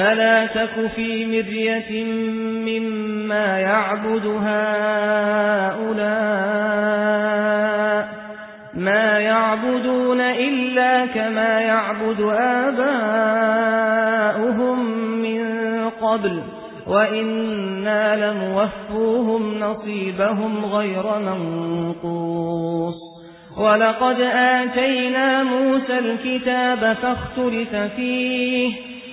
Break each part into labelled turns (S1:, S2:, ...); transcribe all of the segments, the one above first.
S1: فلا تك في مرية مما يعبد هؤلاء ما يعبدون إلا كما يعبد آباؤهم من قبل وإنا لموفوهم نصيبهم غير منقوص ولقد آتينا موسى الكتاب فاختلف فيه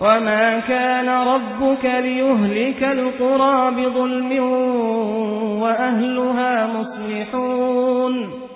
S1: وما كان ربك ليهلك القرى بظلم